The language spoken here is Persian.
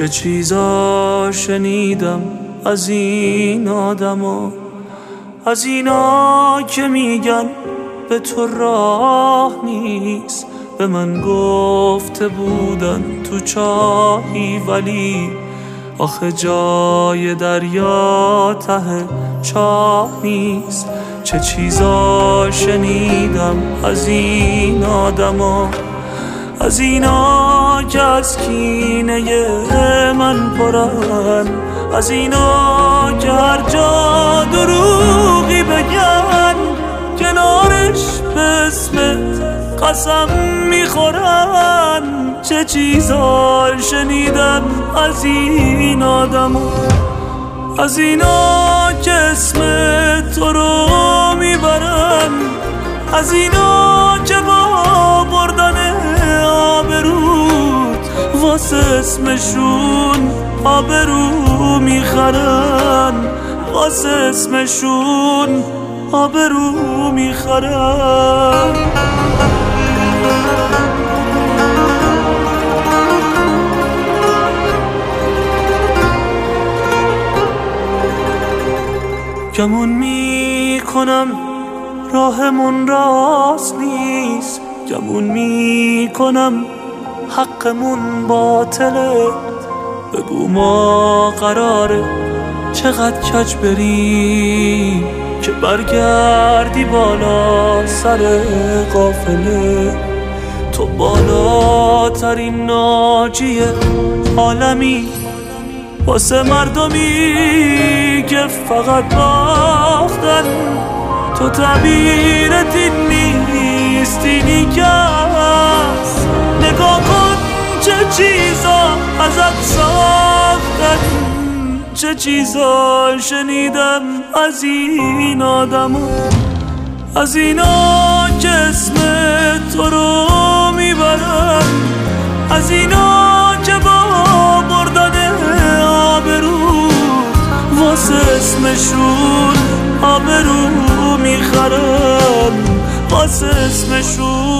چه چیزا شنیدم از این آدما؟ از اینا که میگن به تو راه نیست به من گفته بودن تو چاهی ولی آخه جای دریا ته چاه نیست. چه چیزا شنیدم از این آدما؟ از اینا که از کینه من پرن از اینا که هر جا دروغی بگن کنارش به اسمت قسم می‌خورن. چه چیزا شنیدم از این آدم از اینا که اسم تو رو می‌برن. از اینا که با بردن واسه اسمشون آبرو می‌خرن. واسه اسمشون آبرو می‌خرن. گمون می‌کنم راهمون راست نیست. گمون می‌کنم حقمون باطله. بگو ما قراره چقدر کج بریم که برگردی بالا سر قافله. تو بالاترین ناجی عالمی واسه مردمی که فقط باختن. تو تعبیرت این نیست اینی نگاه کن. چه چیزا ازت ساختن چه چیزا شنیدم از این آدم از اینا که اسم تو رو می‌برن از اینا که با بردن آبرو واسه اسمشون آبرو می‌خرن واسه اسمشون